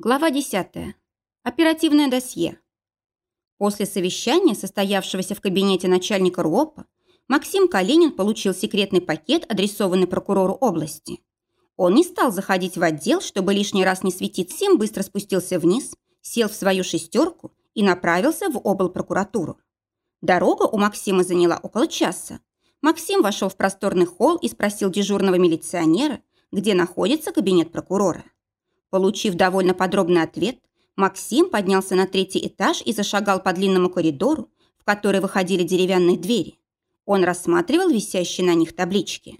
Глава 10. Оперативное досье. После совещания, состоявшегося в кабинете начальника РУОПа, Максим Калинин получил секретный пакет, адресованный прокурору области. Он не стал заходить в отдел, чтобы лишний раз не светить всем, быстро спустился вниз, сел в свою шестерку и направился в облпрокуратуру. Дорога у Максима заняла около часа. Максим вошел в просторный холл и спросил дежурного милиционера, где находится кабинет прокурора. Получив довольно подробный ответ, Максим поднялся на третий этаж и зашагал по длинному коридору, в который выходили деревянные двери. Он рассматривал висящие на них таблички.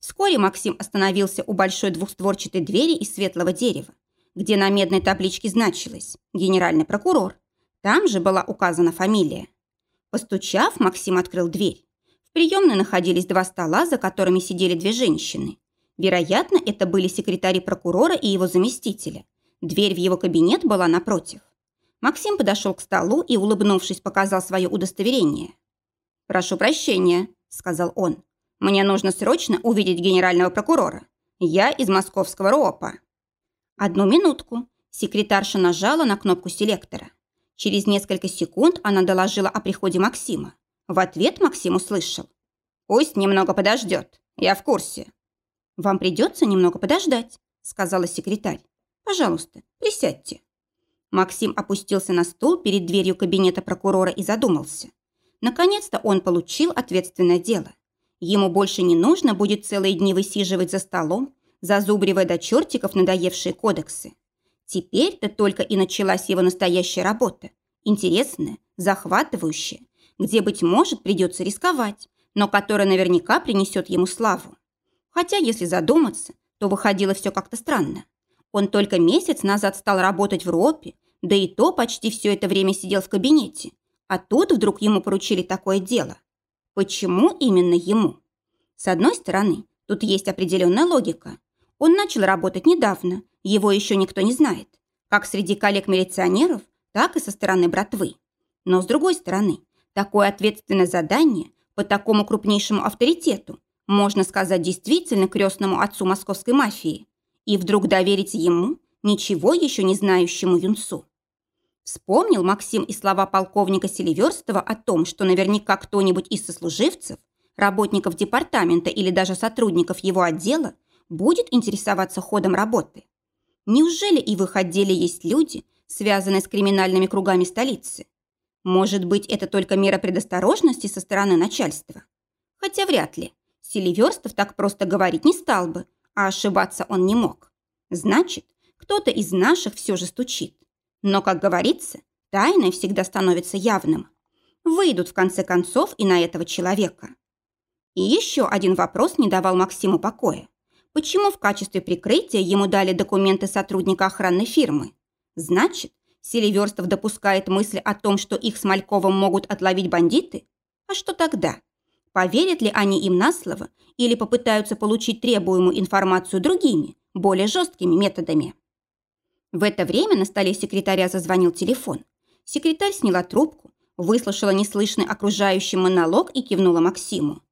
Вскоре Максим остановился у большой двухстворчатой двери из светлого дерева, где на медной табличке значилось «Генеральный прокурор». Там же была указана фамилия. Постучав, Максим открыл дверь. В приемной находились два стола, за которыми сидели две женщины. Вероятно, это были секретари прокурора и его заместителя. Дверь в его кабинет была напротив. Максим подошел к столу и, улыбнувшись, показал свое удостоверение. «Прошу прощения», – сказал он. «Мне нужно срочно увидеть генерального прокурора. Я из московского РОПа». «Одну минутку». Секретарша нажала на кнопку селектора. Через несколько секунд она доложила о приходе Максима. В ответ Максим услышал. «Пусть немного подождет. Я в курсе». «Вам придется немного подождать», – сказала секретарь. «Пожалуйста, присядьте». Максим опустился на стул перед дверью кабинета прокурора и задумался. Наконец-то он получил ответственное дело. Ему больше не нужно будет целые дни высиживать за столом, зазубривая до чертиков надоевшие кодексы. Теперь-то только и началась его настоящая работа. Интересная, захватывающая, где, быть может, придется рисковать, но которая наверняка принесет ему славу. Хотя, если задуматься, то выходило все как-то странно. Он только месяц назад стал работать в РОПе, да и то почти все это время сидел в кабинете. А тут вдруг ему поручили такое дело. Почему именно ему? С одной стороны, тут есть определенная логика. Он начал работать недавно, его еще никто не знает. Как среди коллег-милиционеров, так и со стороны братвы. Но с другой стороны, такое ответственное задание по такому крупнейшему авторитету можно сказать, действительно крестному отцу московской мафии, и вдруг доверить ему, ничего еще не знающему юнцу. Вспомнил Максим и слова полковника Селиверстова о том, что наверняка кто-нибудь из сослуживцев, работников департамента или даже сотрудников его отдела будет интересоваться ходом работы. Неужели и в их отделе есть люди, связанные с криминальными кругами столицы? Может быть, это только мера предосторожности со стороны начальства? Хотя вряд ли. Селиверстов так просто говорить не стал бы, а ошибаться он не мог. Значит, кто-то из наших все же стучит. Но, как говорится, тайное всегда становится явным. Выйдут в конце концов и на этого человека. И еще один вопрос не давал Максиму покоя. Почему в качестве прикрытия ему дали документы сотрудника охранной фирмы? Значит, Селиверстов допускает мысль о том, что их с Мальковым могут отловить бандиты? А что тогда? Поверят ли они им на слово или попытаются получить требуемую информацию другими, более жесткими методами? В это время на столе секретаря зазвонил телефон. Секретарь сняла трубку, выслушала неслышный окружающий монолог и кивнула Максиму.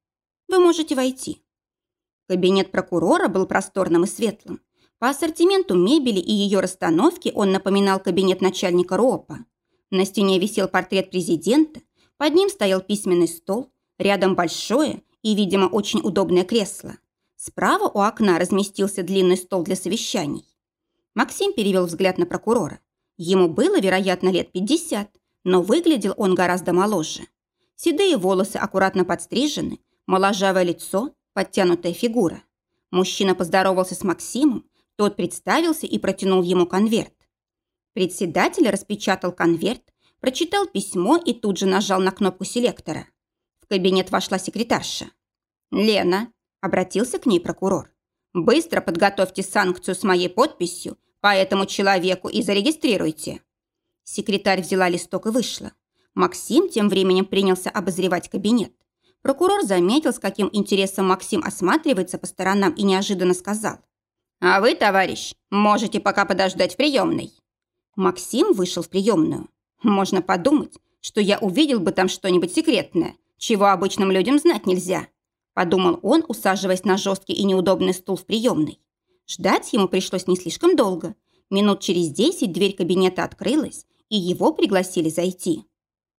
«Вы можете войти». Кабинет прокурора был просторным и светлым. По ассортименту мебели и ее расстановке он напоминал кабинет начальника РОПа. На стене висел портрет президента, под ним стоял письменный стол, Рядом большое и, видимо, очень удобное кресло. Справа у окна разместился длинный стол для совещаний. Максим перевел взгляд на прокурора. Ему было, вероятно, лет 50, но выглядел он гораздо моложе. Седые волосы аккуратно подстрижены, моложавое лицо, подтянутая фигура. Мужчина поздоровался с Максимом, тот представился и протянул ему конверт. Председатель распечатал конверт, прочитал письмо и тут же нажал на кнопку селектора. В кабинет вошла секретарша. «Лена», – обратился к ней прокурор, – «быстро подготовьте санкцию с моей подписью по этому человеку и зарегистрируйте». Секретарь взяла листок и вышла. Максим тем временем принялся обозревать кабинет. Прокурор заметил, с каким интересом Максим осматривается по сторонам и неожиданно сказал. «А вы, товарищ, можете пока подождать в приемной». Максим вышел в приемную. «Можно подумать, что я увидел бы там что-нибудь секретное, чего обычным людям знать нельзя», подумал он, усаживаясь на жесткий и неудобный стул в приемной. Ждать ему пришлось не слишком долго. Минут через десять дверь кабинета открылась, и его пригласили зайти.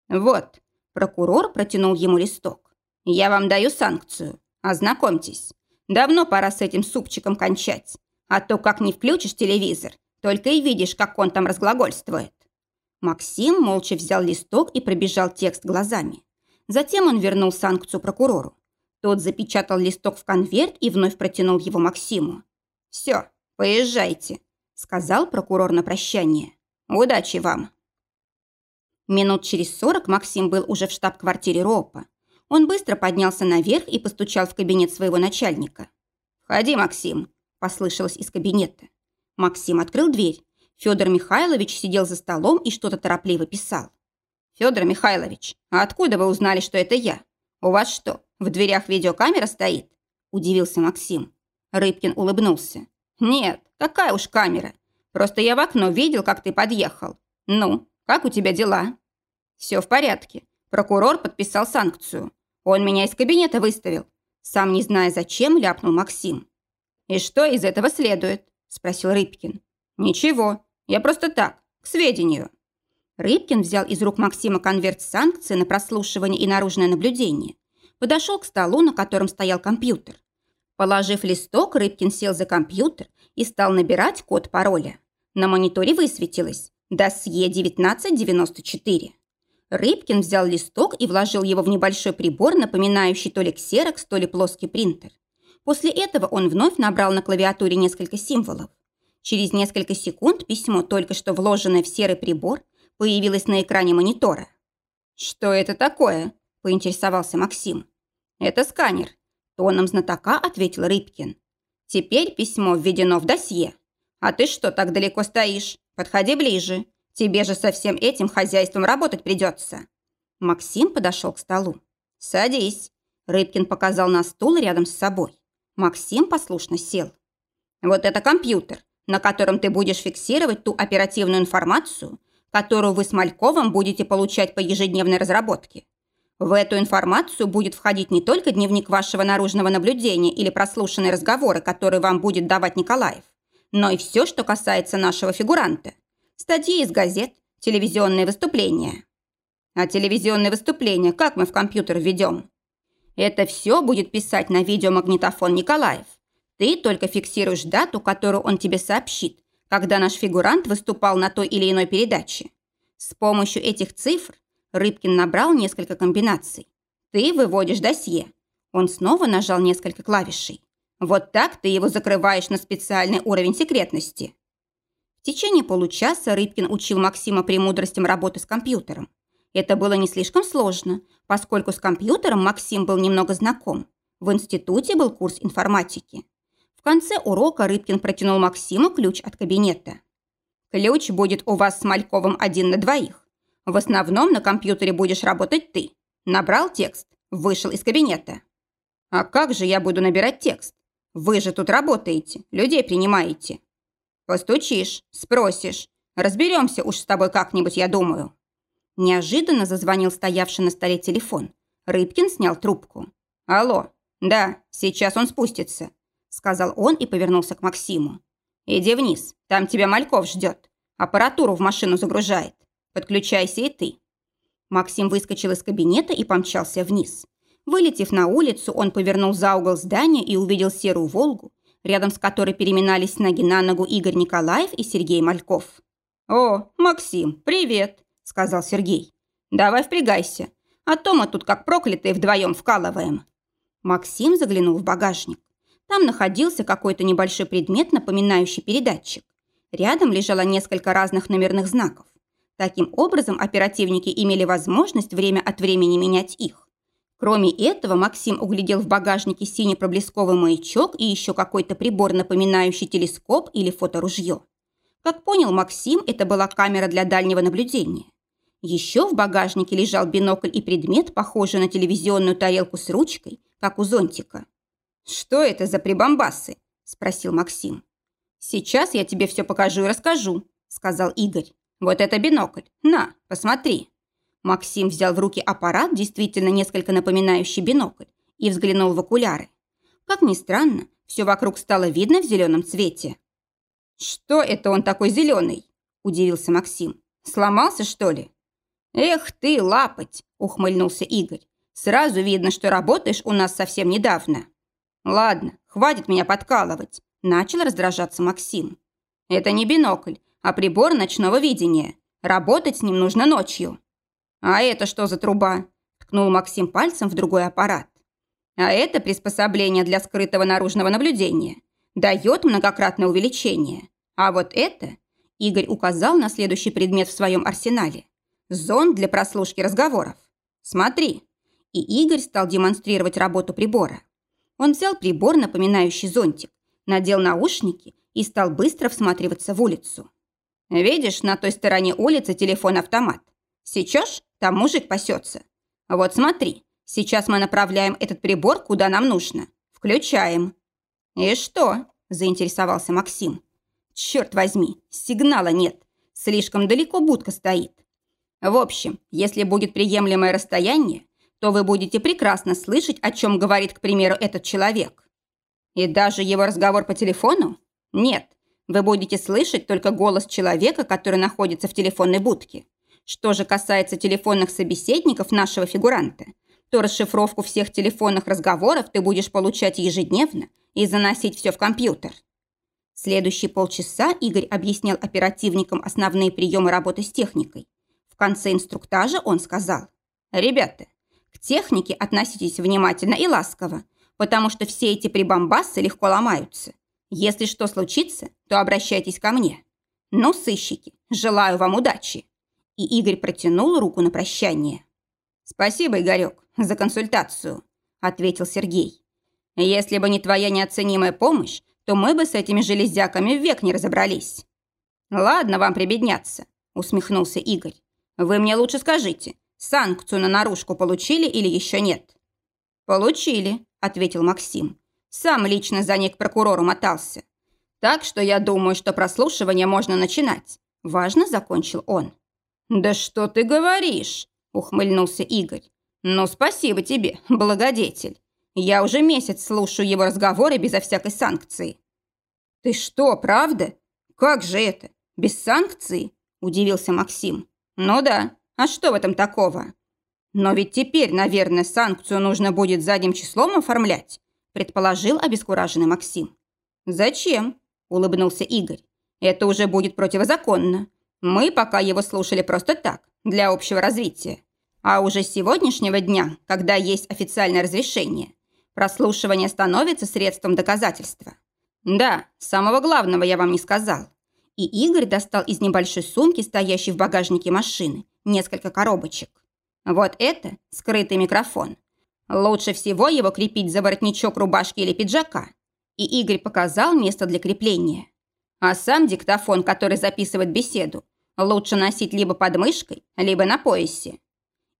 «Вот», – прокурор протянул ему листок. «Я вам даю санкцию. Ознакомьтесь. Давно пора с этим супчиком кончать. А то как не включишь телевизор, только и видишь, как он там разглагольствует». Максим молча взял листок и пробежал текст глазами. Затем он вернул санкцию прокурору. Тот запечатал листок в конверт и вновь протянул его Максиму. «Все, поезжайте», – сказал прокурор на прощание. «Удачи вам». Минут через сорок Максим был уже в штаб-квартире РОПа. Он быстро поднялся наверх и постучал в кабинет своего начальника. «Входи, Максим», – послышалось из кабинета. Максим открыл дверь. Федор Михайлович сидел за столом и что-то торопливо писал. «Федор Михайлович, а откуда вы узнали, что это я? У вас что, в дверях видеокамера стоит?» – удивился Максим. Рыбкин улыбнулся. «Нет, какая уж камера. Просто я в окно видел, как ты подъехал. Ну, как у тебя дела?» «Все в порядке. Прокурор подписал санкцию. Он меня из кабинета выставил. Сам не зная зачем, ляпнул Максим. «И что из этого следует?» – спросил Рыбкин. «Ничего. Я просто так, к сведению». Рыбкин взял из рук Максима конверт с на прослушивание и наружное наблюдение. Подошел к столу, на котором стоял компьютер. Положив листок, Рыбкин сел за компьютер и стал набирать код пароля. На мониторе высветилось «Досье 1994». Рыбкин взял листок и вложил его в небольшой прибор, напоминающий то ли ксерокс, то ли плоский принтер. После этого он вновь набрал на клавиатуре несколько символов. Через несколько секунд письмо, только что вложенное в серый прибор, появилось на экране монитора. «Что это такое?» – поинтересовался Максим. «Это сканер», – тоном знатока ответил Рыбкин. «Теперь письмо введено в досье. А ты что так далеко стоишь? Подходи ближе. Тебе же со всем этим хозяйством работать придется». Максим подошел к столу. «Садись». Рыбкин показал на стул рядом с собой. Максим послушно сел. «Вот это компьютер, на котором ты будешь фиксировать ту оперативную информацию, которую вы с Мальковым будете получать по ежедневной разработке. В эту информацию будет входить не только дневник вашего наружного наблюдения или прослушанные разговоры, которые вам будет давать Николаев, но и все, что касается нашего фигуранта – статьи из газет, телевизионные выступления. А телевизионные выступления как мы в компьютер введем? Это все будет писать на видеомагнитофон Николаев. Ты только фиксируешь дату, которую он тебе сообщит, когда наш фигурант выступал на той или иной передаче. С помощью этих цифр Рыбкин набрал несколько комбинаций. Ты выводишь досье. Он снова нажал несколько клавишей. Вот так ты его закрываешь на специальный уровень секретности. В течение получаса Рыбкин учил Максима премудростям работы с компьютером. Это было не слишком сложно, поскольку с компьютером Максим был немного знаком. В институте был курс информатики. Конце урока Рыбкин протянул Максиму ключ от кабинета. «Ключ будет у вас с Мальковым один на двоих. В основном на компьютере будешь работать ты. Набрал текст, вышел из кабинета». «А как же я буду набирать текст? Вы же тут работаете, людей принимаете. «Постучишь, спросишь. Разберемся уж с тобой как-нибудь, я думаю». Неожиданно зазвонил стоявший на столе телефон. Рыбкин снял трубку. «Алло, да, сейчас он спустится», – сказал он и повернулся к Максиму. «Иди вниз, там тебя Мальков ждет. Аппаратуру в машину загружает. Подключайся и ты». Максим выскочил из кабинета и помчался вниз. Вылетев на улицу, он повернул за угол здания и увидел серую «Волгу», рядом с которой переминались ноги на ногу Игорь Николаев и Сергей Мальков. «О, Максим, привет!» – сказал Сергей. «Давай впрягайся, а то мы тут как проклятые вдвоем вкалываем». Максим заглянул в багажник. Там находился какой-то небольшой предмет, напоминающий передатчик. Рядом лежало несколько разных номерных знаков. Таким образом, оперативники имели возможность время от времени менять их. Кроме этого, Максим углядел в багажнике синий проблесковый маячок и еще какой-то прибор, напоминающий телескоп или фоторужье. Как понял Максим, это была камера для дальнего наблюдения. Еще в багажнике лежал бинокль и предмет, похожий на телевизионную тарелку с ручкой, как у зонтика. «Что это за прибамбасы?» – спросил Максим. «Сейчас я тебе все покажу и расскажу», – сказал Игорь. «Вот это бинокль. На, посмотри». Максим взял в руки аппарат, действительно несколько напоминающий бинокль, и взглянул в окуляры. Как ни странно, все вокруг стало видно в зеленом цвете. «Что это он такой зеленый?» – удивился Максим. «Сломался, что ли?» «Эх ты, лапоть!» – ухмыльнулся Игорь. «Сразу видно, что работаешь у нас совсем недавно». «Ладно, хватит меня подкалывать», – начал раздражаться Максим. «Это не бинокль, а прибор ночного видения. Работать с ним нужно ночью». «А это что за труба?» – ткнул Максим пальцем в другой аппарат. «А это приспособление для скрытого наружного наблюдения. Дает многократное увеличение. А вот это...» – Игорь указал на следующий предмет в своем арсенале. «Зонд для прослушки разговоров. Смотри». И Игорь стал демонстрировать работу прибора. Он взял прибор, напоминающий зонтик, надел наушники и стал быстро всматриваться в улицу. «Видишь, на той стороне улицы телефон-автомат. Сечешь? Там мужик пасется. Вот смотри, сейчас мы направляем этот прибор куда нам нужно. Включаем». «И что?» – заинтересовался Максим. «Черт возьми, сигнала нет. Слишком далеко будка стоит. В общем, если будет приемлемое расстояние, то вы будете прекрасно слышать, о чем говорит, к примеру, этот человек. И даже его разговор по телефону? Нет, вы будете слышать только голос человека, который находится в телефонной будке. Что же касается телефонных собеседников нашего фигуранта, то расшифровку всех телефонных разговоров ты будешь получать ежедневно и заносить все в компьютер. Следующие полчаса Игорь объяснял оперативникам основные приемы работы с техникой. В конце инструктажа он сказал, «Ребята, к технике относитесь внимательно и ласково, потому что все эти прибамбасы легко ломаются. Если что случится, то обращайтесь ко мне. Ну, сыщики, желаю вам удачи». И Игорь протянул руку на прощание. «Спасибо, Игорек, за консультацию», – ответил Сергей. «Если бы не твоя неоценимая помощь, то мы бы с этими железяками век не разобрались». «Ладно вам прибедняться», – усмехнулся Игорь. «Вы мне лучше скажите, Санкцию на наружку получили или еще нет?» «Получили», – ответил Максим. «Сам лично за ней к прокурору мотался. Так что я думаю, что прослушивание можно начинать». Важно закончил он. «Да что ты говоришь?» – ухмыльнулся Игорь. «Ну, спасибо тебе, благодетель. Я уже месяц слушаю его разговоры безо всякой санкции». «Ты что, правда? Как же это? Без санкции?» – удивился Максим. «Ну да, а что в этом такого? Но ведь теперь, наверное, санкцию нужно будет задним числом оформлять, предположил обескураженный Максим. Зачем? Улыбнулся Игорь. Это уже будет противозаконно. Мы пока его слушали просто так, для общего развития. А уже с сегодняшнего дня, когда есть официальное разрешение, прослушивание становится средством доказательства. Да, самого главного я вам не сказал. И Игорь достал из небольшой сумки, стоящей в багажнике машины, несколько коробочек. Вот это скрытый микрофон. Лучше всего его крепить за воротничок рубашки или пиджака. И Игорь показал место для крепления. А сам диктофон, который записывает беседу, лучше носить либо под мышкой, либо на поясе.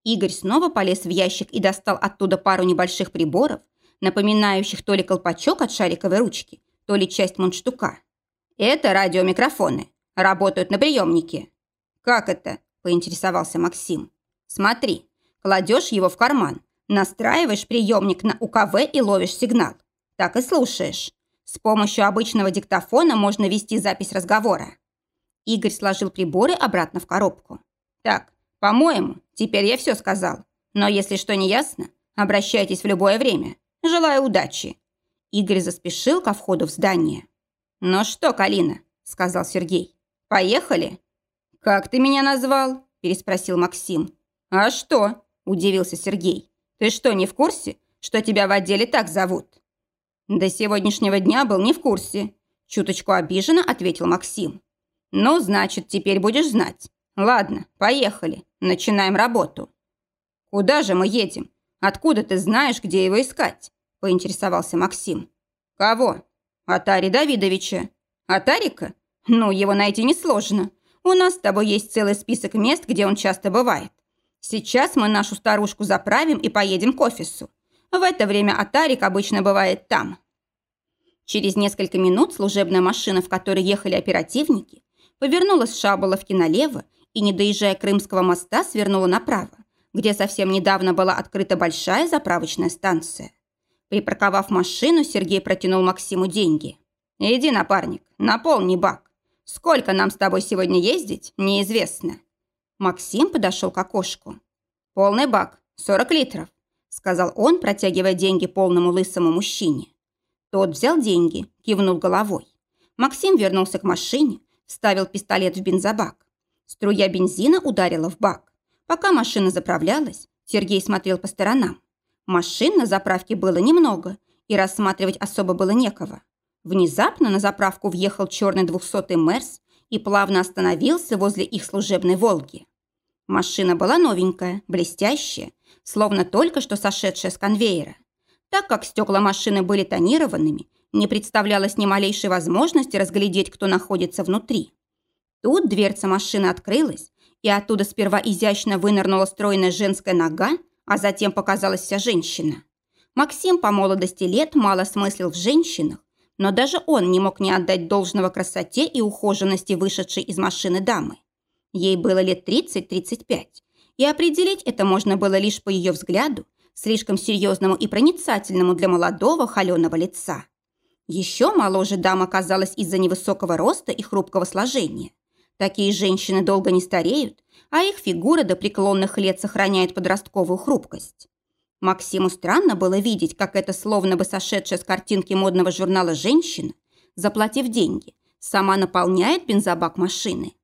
Игорь снова полез в ящик и достал оттуда пару небольших приборов, напоминающих то ли колпачок от шариковой ручки, то ли часть мундштука. Это радиомикрофоны. Работают на приемнике. Как это? Поинтересовался Максим. «Смотри, кладешь его в карман, настраиваешь приемник на УКВ и ловишь сигнал. Так и слушаешь. С помощью обычного диктофона можно вести запись разговора». Игорь сложил приборы обратно в коробку. «Так, по-моему, теперь я все сказал. Но если что не ясно, обращайтесь в любое время. Желаю удачи». Игорь заспешил ко входу в здание. «Ну что, Калина?» – сказал Сергей. «Поехали?» «Как ты меня назвал?» – переспросил Максим. «А что?» – удивился Сергей. «Ты что, не в курсе, что тебя в отделе так зовут?» «До сегодняшнего дня был не в курсе», – чуточку обиженно ответил Максим. «Ну, значит, теперь будешь знать. Ладно, поехали, начинаем работу». «Куда же мы едем? Откуда ты знаешь, где его искать?» – поинтересовался Максим. «Кого?» «Атари Давидовича». «Атарика? Ну, его найти несложно. У нас с тобой есть целый список мест, где он часто бывает. Сейчас мы нашу старушку заправим и поедем к офису. В это время Атарик обычно бывает там. Через несколько минут служебная машина, в которой ехали оперативники, повернула с Шаболовки налево и, не доезжая Крымского моста, свернула направо, где совсем недавно была открыта большая заправочная станция. Припарковав машину, Сергей протянул Максиму деньги. «Иди, напарник, наполни бак. Сколько нам с тобой сегодня ездить, неизвестно». Максим подошел к окошку. «Полный бак, 40 литров», – сказал он, протягивая деньги полному лысому мужчине. Тот взял деньги, кивнул головой. Максим вернулся к машине, вставил пистолет в бензобак. Струя бензина ударила в бак. Пока машина заправлялась, Сергей смотрел по сторонам. Машин на заправке было немного, и рассматривать особо было некого. Внезапно на заправку въехал черный двухсотый Мерс и плавно остановился возле их служебной «Волги». Машина была новенькая, блестящая, словно только что сошедшая с конвейера. Так как стекла машины были тонированными, не представлялось ни малейшей возможности разглядеть, кто находится внутри. Тут дверца машины открылась, и оттуда сперва изящно вынырнула стройная женская нога, а затем показалась вся женщина. Максим по молодости лет мало смыслил в женщинах, но даже он не мог не отдать должного красоте и ухоженности вышедшей из машины дамы. Ей было лет 30-35, и определить это можно было лишь по ее взгляду, слишком серьезному и проницательному для молодого холеного лица. Еще моложе дама казалась из-за невысокого роста и хрупкого сложения. Такие женщины долго не стареют, а их фигура до преклонных лет сохраняет подростковую хрупкость. Максиму странно было видеть, как эта словно бы сошедшая с картинки модного журнала женщина, заплатив деньги, сама наполняет бензобак машины.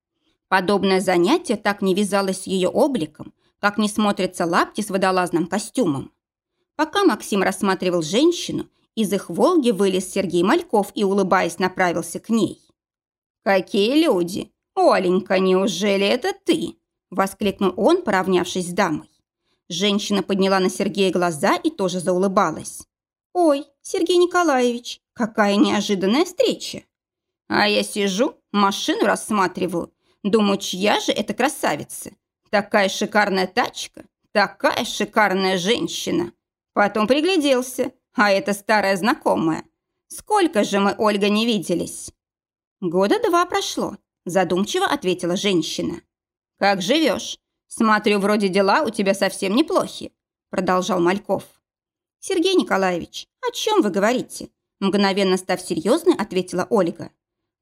Подобное занятие так не вязалось с ее обликом, как не смотрится лапти с водолазным костюмом. Пока Максим рассматривал женщину, из их «Волги» вылез Сергей Мальков и, улыбаясь, направился к ней. «Какие люди! Оленька, неужели это ты?» – воскликнул он, поравнявшись с дамой. Женщина подняла на Сергея глаза и тоже заулыбалась. «Ой, Сергей Николаевич, какая неожиданная встреча!» А я сижу, машину рассматриваю. Думаю, чья же это красавица? Такая шикарная тачка, такая шикарная женщина. Потом пригляделся, а это старая знакомая. Сколько же мы, Ольга, не виделись? Года два прошло, задумчиво ответила женщина. Как живешь? «Смотрю, вроде дела у тебя совсем неплохи», – продолжал Мальков. «Сергей Николаевич, о чем вы говорите?» Мгновенно став серьезной, ответила Ольга.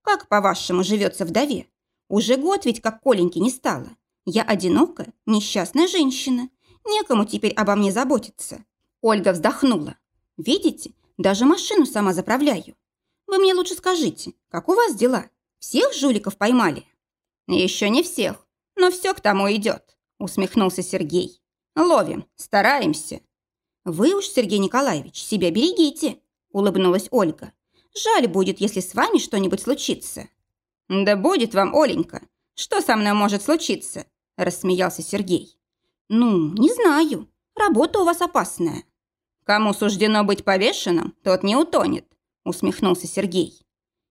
«Как, по-вашему, живется вдове? Уже год ведь как Коленьки не стало. Я одинокая, несчастная женщина. Некому теперь обо мне заботиться». Ольга вздохнула. «Видите, даже машину сама заправляю. Вы мне лучше скажите, как у вас дела? Всех жуликов поймали?» «Еще не всех, но все к тому идет усмехнулся Сергей. Ловим, стараемся. Вы уж, Сергей Николаевич, себя берегите, улыбнулась Ольга. Жаль будет, если с вами что-нибудь случится. Да будет вам, Оленька. Что со мной может случиться? рассмеялся Сергей. Ну, не знаю. Работа у вас опасная. Кому суждено быть повешенным, тот не утонет, усмехнулся Сергей.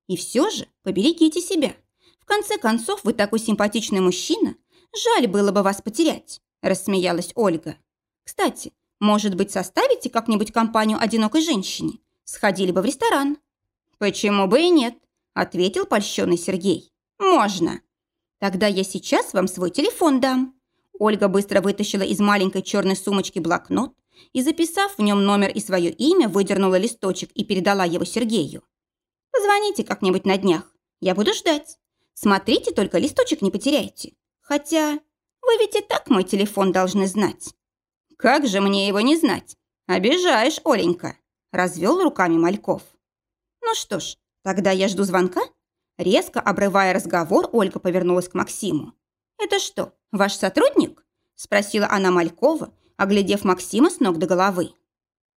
И все же поберегите себя. В конце концов, вы такой симпатичный мужчина, Жаль было бы вас потерять», – рассмеялась Ольга. «Кстати, может быть, составите как-нибудь компанию одинокой женщине? Сходили бы в ресторан». «Почему бы и нет?» – ответил польщенный Сергей. «Можно». «Тогда я сейчас вам свой телефон дам». Ольга быстро вытащила из маленькой черной сумочки блокнот и, записав в нем номер и свое имя, выдернула листочек и передала его Сергею. «Позвоните как-нибудь на днях. Я буду ждать. Смотрите, только листочек не потеряйте. Хотя вы ведь и так мой телефон должны знать». «Как же мне его не знать? Обижаешь, Оленька!» – развел руками Мальков. «Ну что ж, тогда я жду звонка?» Резко обрывая разговор, Ольга повернулась к Максиму. «Это что, ваш сотрудник?» – спросила она Малькова, оглядев Максима с ног до головы.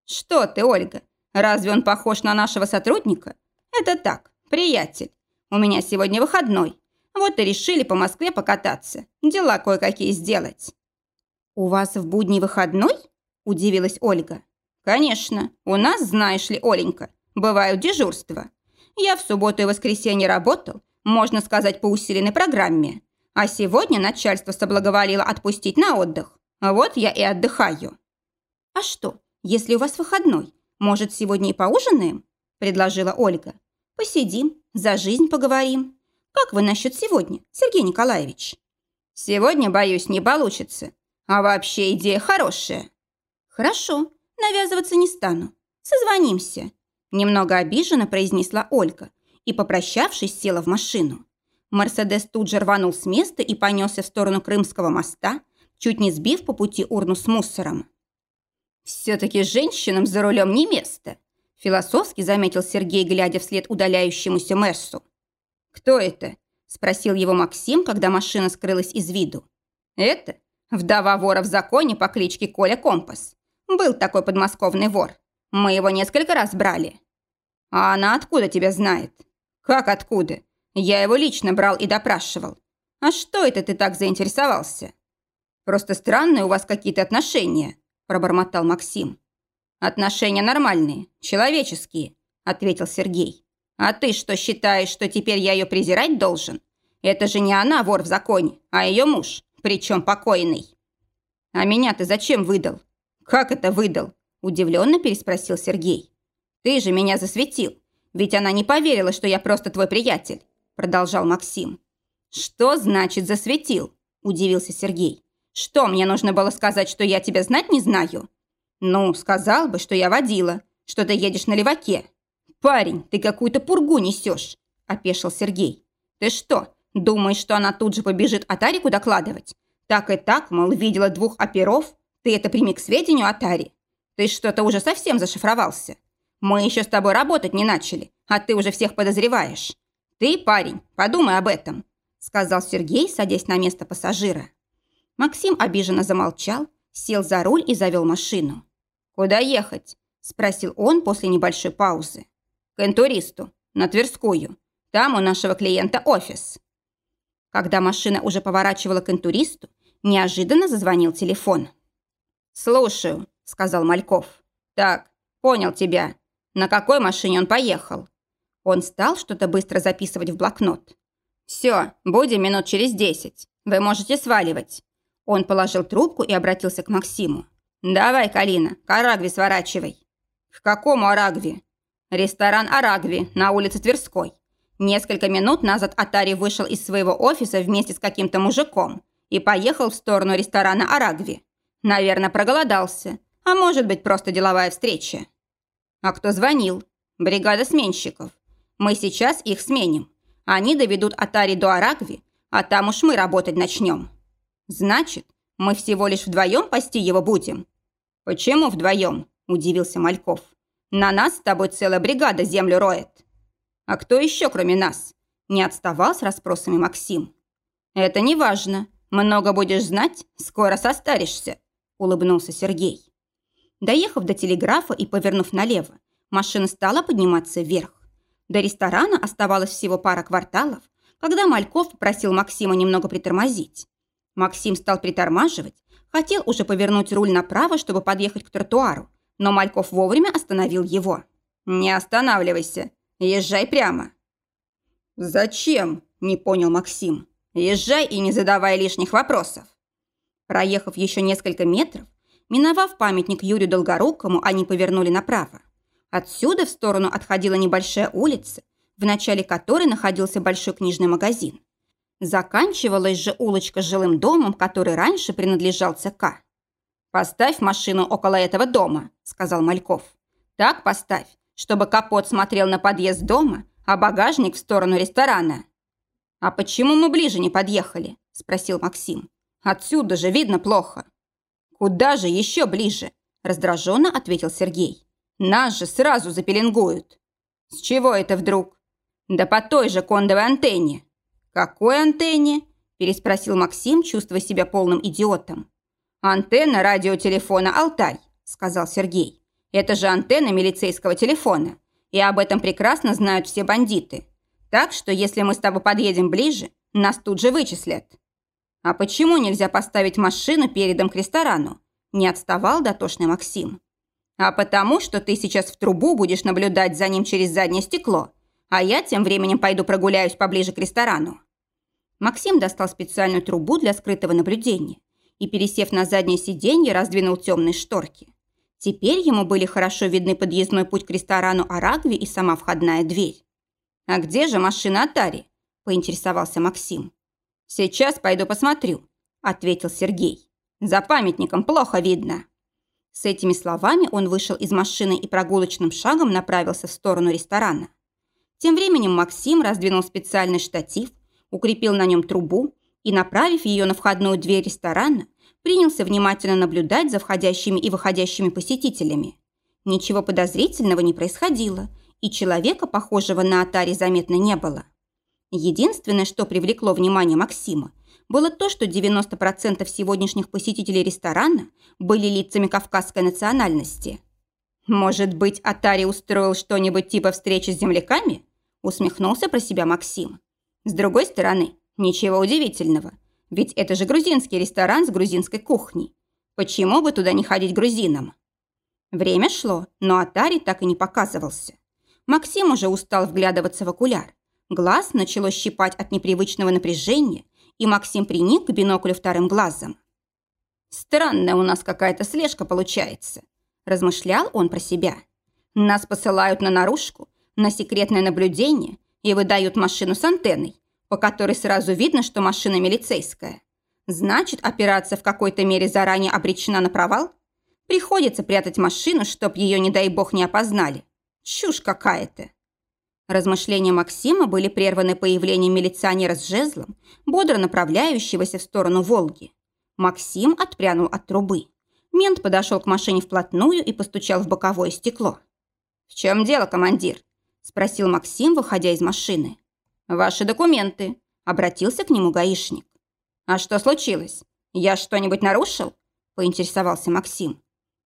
«Что ты, Ольга, разве он похож на нашего сотрудника? Это так, приятель. У меня сегодня выходной, вот и решили по Москве покататься, дела кое-какие сделать». «У вас в будний выходной?» – удивилась Ольга. «Конечно, у нас, знаешь ли, Оленька, бывают дежурства. Я в субботу и воскресенье работал, можно сказать, по усиленной программе. А сегодня начальство соблаговолило отпустить на отдых. Вот я и отдыхаю». «А что, если у вас выходной, может, сегодня и поужинаем?» – предложила Ольга. «Посидим, за жизнь поговорим». Как вы насчет сегодня, Сергей Николаевич? Сегодня, боюсь, не получится. А вообще идея хорошая. Хорошо, навязываться не стану. Созвонимся. Немного обиженно произнесла Ольга и, попрощавшись, села в машину. Мерседес тут же рванул с места и понесся в сторону Крымского моста, чуть не сбив по пути урну с мусором. «Все-таки женщинам за рулем не место», – философски заметил Сергей, глядя вслед удаляющемуся Мерсу. «Кто это?» – спросил его Максим, когда машина скрылась из виду. «Это вдова вора в законе по кличке Коля Компас. Был такой подмосковный вор. Мы его несколько раз брали». «А она откуда тебя знает?» «Как откуда? Я его лично брал и допрашивал. А что это ты так заинтересовался?» «Просто странные у вас какие-то отношения», – пробормотал Максим. «Отношения нормальные, человеческие», – ответил Сергей. «А ты что считаешь, что теперь я ее презирать должен? Это же не она вор в законе, а ее муж, причем покойный». «А меня ты зачем выдал?» «Как это выдал?» – удивленно переспросил Сергей. «Ты же меня засветил, ведь она не поверила, что я просто твой приятель», – продолжал Максим. «Что значит засветил?» – удивился Сергей. «Что, мне нужно было сказать, что я тебя знать не знаю?» «Ну, сказал бы, что я водила, что ты едешь на леваке». «Парень, ты какую-то пургу несешь», – опешил Сергей. «Ты что, думаешь, что она тут же побежит Атарику докладывать? Так и так, мол, видела двух оперов? Ты это прими к сведению, Атари. Ты что-то уже совсем зашифровался. Мы еще с тобой работать не начали, а ты уже всех подозреваешь. Ты, парень, подумай об этом», – сказал Сергей, садясь на место пассажира. Максим обиженно замолчал, сел за руль и завел машину. «Куда ехать?» – спросил он после небольшой паузы. «К на Тверскую. Там у нашего клиента офис». Когда машина уже поворачивала к интуристу, неожиданно зазвонил телефон. «Слушаю», – сказал Мальков. «Так, понял тебя. На какой машине он поехал?» Он стал что-то быстро записывать в блокнот. «Все, будем минут через десять. Вы можете сваливать. Он положил трубку и обратился к Максиму. «Давай, Калина, к Арагве сворачивай». «К какому Арагве?» «Ресторан Арагви на улице Тверской. Несколько минут назад Атари вышел из своего офиса вместе с каким-то мужиком и поехал в сторону ресторана Арагви. Наверное, проголодался, а может быть, просто деловая встреча». «А кто звонил?» «Бригада сменщиков. Мы сейчас их сменим. Они доведут Атари до Арагви, а там уж мы работать начнем». «Значит, мы всего лишь вдвоем пасти его будем?» «Почему вдвоем?» – удивился Мальков. «На нас с тобой целая бригада землю роет». «А кто еще, кроме нас?» – не отставал с расспросами Максим. «Это не важно. Много будешь знать, скоро состаришься», – улыбнулся Сергей. Доехав до телеграфа и повернув налево, машина стала подниматься вверх. До ресторана оставалось всего пара кварталов, когда Мальков попросил Максима немного притормозить. Максим стал притормаживать, хотел уже повернуть руль направо, чтобы подъехать к тротуару, но Мальков вовремя остановил его. «Не останавливайся, езжай прямо». «Зачем?» – не понял Максим. «Езжай и не задавай лишних вопросов». Проехав еще несколько метров, миновав памятник Юрию Долгорукому, они повернули направо. Отсюда в сторону отходила небольшая улица, в начале которой находился большой книжный магазин. Заканчивалась же улочка с жилым домом, который раньше принадлежал ЦК. «Поставь машину около этого дома», – сказал Мальков. «Так поставь, чтобы капот смотрел на подъезд дома, а багажник в сторону ресторана». «А почему мы ближе не подъехали?» – спросил Максим. «Отсюда же видно плохо». «Куда же еще ближе?» – раздраженно ответил Сергей. «Нас же сразу запеленгуют». «С чего это вдруг?» «Да по той же кондовой антенне». «Какой антенне?» – переспросил Максим, чувствуя себя полным идиотом. «Антенна радиотелефона «Алтай», – сказал Сергей. «Это же антенна милицейского телефона, и об этом прекрасно знают все бандиты. Так что, если мы с тобой подъедем ближе, нас тут же вычислят». «А почему нельзя поставить машину передом к ресторану?» – не отставал дотошный Максим. «А потому, что ты сейчас в трубу будешь наблюдать за ним через заднее стекло, а я тем временем пойду прогуляюсь поближе к ресторану». Максим достал специальную трубу для скрытого наблюдения и, пересев на заднее сиденье, раздвинул темные шторки. Теперь ему были хорошо видны подъездной путь к ресторану Арагви и сама входная дверь. «А где же машина Атари?» – поинтересовался Максим. «Сейчас пойду посмотрю», – ответил Сергей. «За памятником плохо видно». С этими словами он вышел из машины и прогулочным шагом направился в сторону ресторана. Тем временем Максим раздвинул специальный штатив, укрепил на нем трубу и, направив ее на входную дверь ресторана, принялся внимательно наблюдать за входящими и выходящими посетителями. Ничего подозрительного не происходило, и человека, похожего на Атари, заметно не было. Единственное, что привлекло внимание Максима, было то, что 90% сегодняшних посетителей ресторана были лицами кавказской национальности. «Может быть, Атари устроил что-нибудь типа встречи с земляками?» усмехнулся про себя Максим. «С другой стороны, ничего удивительного, ведь это же грузинский ресторан с грузинской кухней. Почему бы туда не ходить грузинам?» Время шло, но Атари так и не показывался. Максим уже устал вглядываться в окуляр. Глаз начало щипать от непривычного напряжения, и Максим приник к биноклю вторым глазом. «Странная у нас какая-то слежка получается», – размышлял он про себя. «Нас посылают на наружку, на секретное наблюдение и выдают машину с антенной, по которой сразу видно, что машина милицейская. Значит, операция в какой-то мере заранее обречена на провал? Приходится прятать машину, чтоб ее, не дай бог, не опознали. Чушь какая-то. Размышления Максима были прерваны появлением милиционера с жезлом, бодро направляющегося в сторону Волги. Максим отпрянул от трубы. Мент подошел к машине вплотную и постучал в боковое стекло. «В чем дело, командир?» – спросил Максим, выходя из машины. «Ваши документы», – обратился к нему гаишник. «А что случилось? Я что-нибудь нарушил?» – поинтересовался Максим.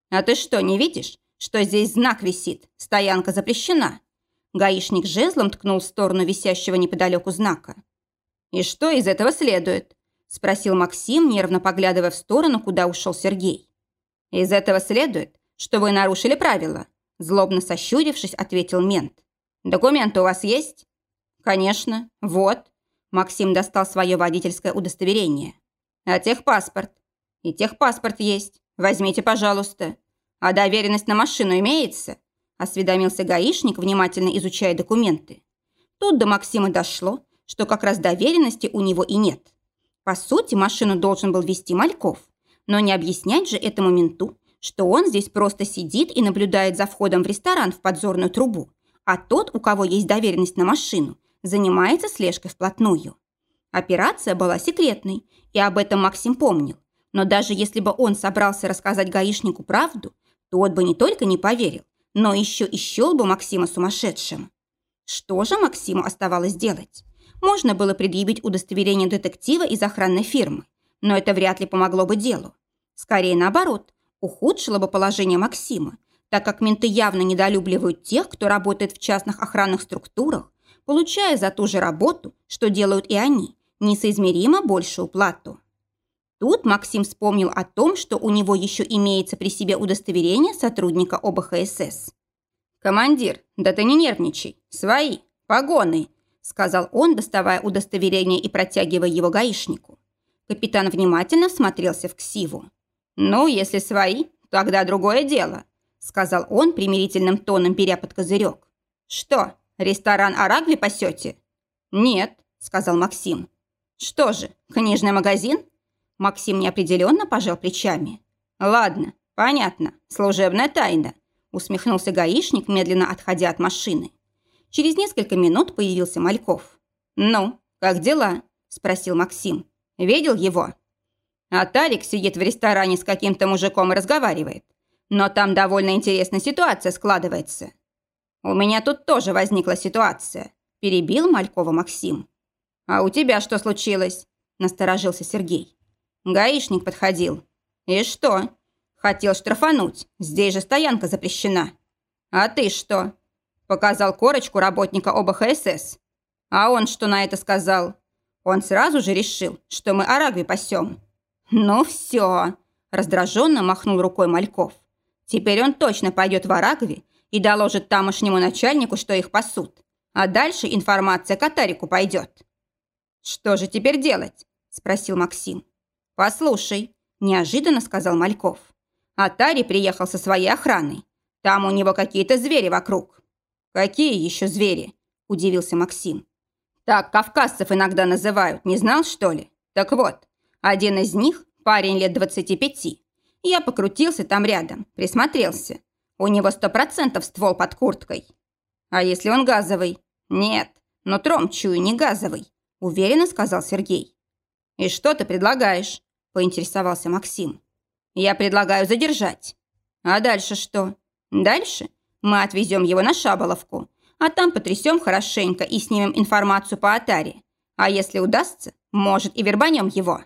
«А ты что, не видишь, что здесь знак висит? Стоянка запрещена». Гаишник жезлом ткнул в сторону висящего неподалеку знака. «И что из этого следует?» – спросил Максим, нервно поглядывая в сторону, куда ушел Сергей. «Из этого следует, что вы нарушили правила», – злобно сощурившись, ответил мент. «Документы у вас есть?» «Конечно. Вот». Максим достал свое водительское удостоверение. «А техпаспорт?» «И техпаспорт есть. Возьмите, пожалуйста. А доверенность на машину имеется?» Осведомился гаишник, внимательно изучая документы. Тут до Максима дошло, что как раз доверенности у него и нет. По сути, машину должен был вести Мальков. Но не объяснять же этому менту, что он здесь просто сидит и наблюдает за входом в ресторан в подзорную трубу, а тот, у кого есть доверенность на машину, занимается слежкой вплотную. Операция была секретной, и об этом Максим помнил. Но даже если бы он собрался рассказать гаишнику правду, тот бы не только не поверил, но еще и счел бы Максима сумасшедшим. Что же Максиму оставалось делать? Можно было предъявить удостоверение детектива из охранной фирмы, но это вряд ли помогло бы делу. Скорее наоборот, ухудшило бы положение Максима, так как менты явно недолюбливают тех, кто работает в частных охранных структурах получая за ту же работу, что делают и они, несоизмеримо большую плату. Тут Максим вспомнил о том, что у него еще имеется при себе удостоверение сотрудника ОБХСС. «Командир, да ты не нервничай. Свои. Погоны», – сказал он, доставая удостоверение и протягивая его гаишнику. Капитан внимательно всмотрелся в ксиву. «Ну, если свои, тогда другое дело», – сказал он примирительным тоном, беря под козырек. «Что, Ресторан Арагви пасете?» «Нет», – сказал Максим. «Что же, книжный магазин?» Максим неопределенно пожал плечами. «Ладно, понятно, служебная тайна», – усмехнулся гаишник, медленно отходя от машины. Через несколько минут появился Мальков. «Ну, как дела?» – спросил Максим. «Видел его?» А Тарик сидит в ресторане с каким-то мужиком и разговаривает. Но там довольно интересная ситуация складывается. «У меня тут тоже возникла ситуация», – перебил Малькова Максим. «А у тебя что случилось?» – насторожился Сергей. Гаишник подходил. «И что?» «Хотел штрафануть. Здесь же стоянка запрещена». «А ты что?» Показал корочку работника ОБХСС. А он что на это сказал? Он сразу же решил, что мы Арагви пасем. «Ну все!» – раздраженно махнул рукой Мальков. «Теперь он точно пойдет в Арагви и доложит тамошнему начальнику, что их пасут. А дальше информация Катарику пойдет. «Что же теперь делать?» – спросил Максим. «Послушай», – неожиданно сказал Мальков. «Атари приехал со своей охраной. Там у него какие-то звери вокруг». «Какие еще звери?» – удивился Максим. «Так кавказцев иногда называют, не знал, что ли? Так вот, один из них – парень лет 25. Я покрутился там рядом, присмотрелся. У него сто процентов ствол под курткой. А если он газовый? Нет, но тром чую не газовый, уверенно сказал Сергей. «И что ты предлагаешь?» – поинтересовался Максим. «Я предлагаю задержать». «А дальше что?» «Дальше мы отвезем его на Шаболовку, а там потрясем хорошенько и снимем информацию по Атаре. А если удастся, может, и вербанем его».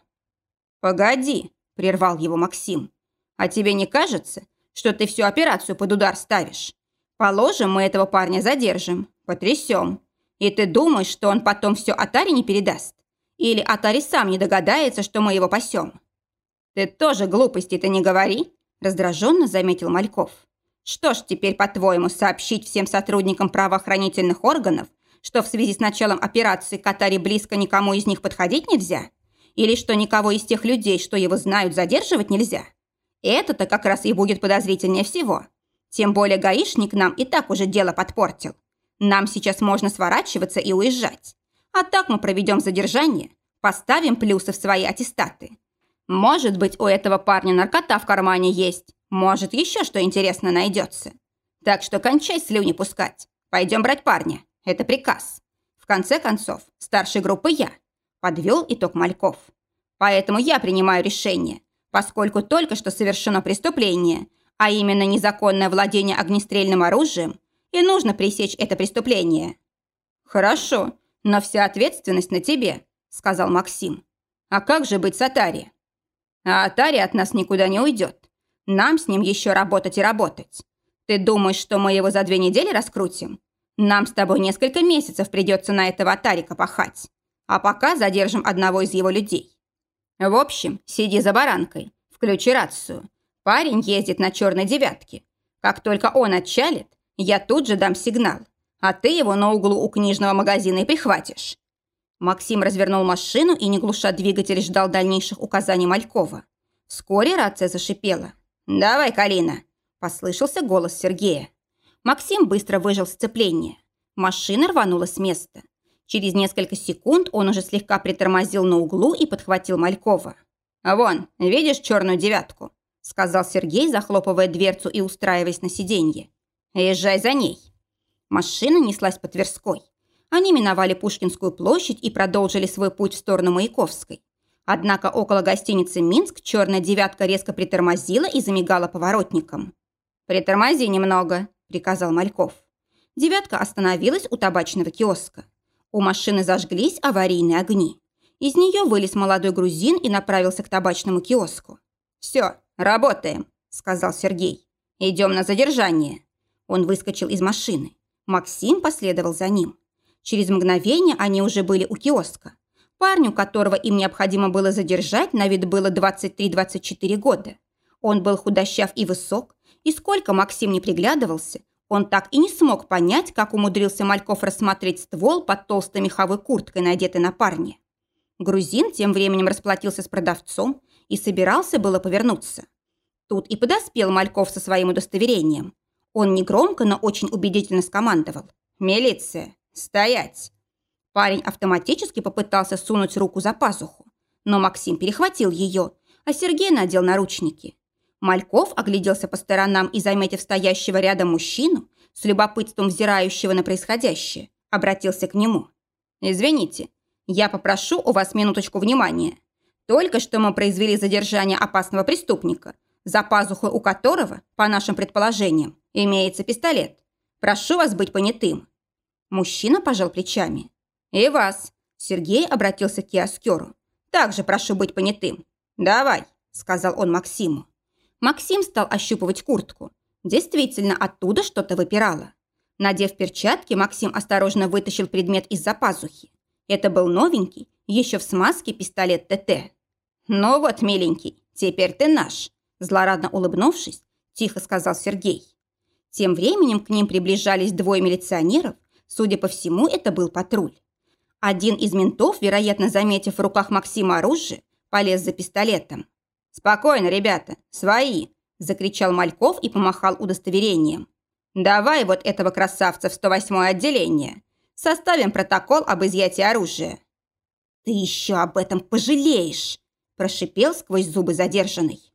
«Погоди», – прервал его Максим. «А тебе не кажется, что ты всю операцию под удар ставишь? Положим, мы этого парня задержим, потрясем. И ты думаешь, что он потом все Атаре не передаст? Или Атари сам не догадается, что мы его пасем?» «Ты тоже глупости-то не говори», – раздраженно заметил Мальков. «Что ж теперь, по-твоему, сообщить всем сотрудникам правоохранительных органов, что в связи с началом операции к Атаре близко никому из них подходить нельзя? Или что никого из тех людей, что его знают, задерживать нельзя? Это-то как раз и будет подозрительнее всего. Тем более гаишник нам и так уже дело подпортил. Нам сейчас можно сворачиваться и уезжать. А так мы проведем задержание, поставим плюсы в свои аттестаты. Может быть, у этого парня наркота в кармане есть, может, еще что интересно найдется. Так что кончай слюни пускать. Пойдем брать парня. Это приказ. В конце концов, старшей группы я. Подвел итог Мальков. Поэтому я принимаю решение, поскольку только что совершено преступление – а именно незаконное владение огнестрельным оружием, и нужно пресечь это преступление. «Хорошо, но вся ответственность на тебе», – сказал Максим. «А как же быть с Атари?» «А Атари от нас никуда не уйдет. Нам с ним еще работать и работать. Ты думаешь, что мы его за две недели раскрутим? Нам с тобой несколько месяцев придется на этого Атарика пахать. А пока задержим одного из его людей. В общем, сиди за баранкой, включи рацию. Парень ездит на черной девятке. Как только он отчалит, я тут же дам сигнал, а ты его на углу у книжного магазина и прихватишь». Максим развернул машину и, не глуша двигатель, ждал дальнейших указаний Малькова. Вскоре рация зашипела. «Давай, Калина!» – послышался голос Сергея. Максим быстро выжил сцепление. Машина рванула с места. Через несколько секунд он уже слегка притормозил на углу и подхватил Малькова. «Вон, видишь черную девятку? сказал Сергей, захлопывая дверцу и устраиваясь на сиденье. «Езжай за ней». Машина неслась по Тверской. Они миновали Пушкинскую площадь и продолжили свой путь в сторону Маяковской. Однако около гостиницы «Минск» черная девятка резко притормозила и замигала поворотником. «Притормози немного», – приказал Мальков. Девятка остановилась у табачного киоска. У машины зажглись аварийные огни. Из нее вылез молодой грузин и направился к табачному киоску. «Все, «Работаем», – сказал Сергей. «Идем на задержание». Он выскочил из машины. Максим последовал за ним. Через мгновение они уже были у киоска. Парню, которого им необходимо было задержать, на вид было 23-24 года. Он был худощав и высок, и сколько Максим не приглядывался, он так и не смог понять, как умудрился Мальков рассмотреть ствол под толстой меховой курткой, надетой на парне. Грузин тем временем расплатился с продавцом и собирался было повернуться. Тут и подоспел Мальков со своим удостоверением. Он негромко, но очень убедительно скомандовал. «Милиция! Стоять!» Парень автоматически попытался сунуть руку за пазуху, но Максим перехватил ее, а Сергей надел наручники. Мальков огляделся по сторонам и, заметив стоящего рядом мужчину, с любопытством взирающего на происходящее, обратился к нему. «Извините, я попрошу у вас минуточку внимания. Только что мы произвели задержание опасного преступника, за пазухой у которого, по нашим предположениям, имеется пистолет. Прошу вас быть понятым». Мужчина пожал плечами. «И вас». Сергей обратился к киоскеру. «Также прошу быть понятым». «Давай», – сказал он Максиму. Максим стал ощупывать куртку. Действительно, оттуда что-то выпирало. Надев перчатки, Максим осторожно вытащил предмет из-за пазухи. Это был новенький, еще в смазке пистолет ТТ. «Ну вот, миленький, теперь ты наш», злорадно улыбнувшись, тихо сказал Сергей. Тем временем к ним приближались двое милиционеров, судя по всему, это был патруль. Один из ментов, вероятно, заметив в руках Максима оружие, полез за пистолетом. «Спокойно, ребята, свои!» – закричал Мальков и помахал удостоверением. «Давай вот этого красавца в 108-е отделение. Составим протокол об изъятии оружия». «Ты еще об этом пожалеешь!» прошипел сквозь зубы задержанный.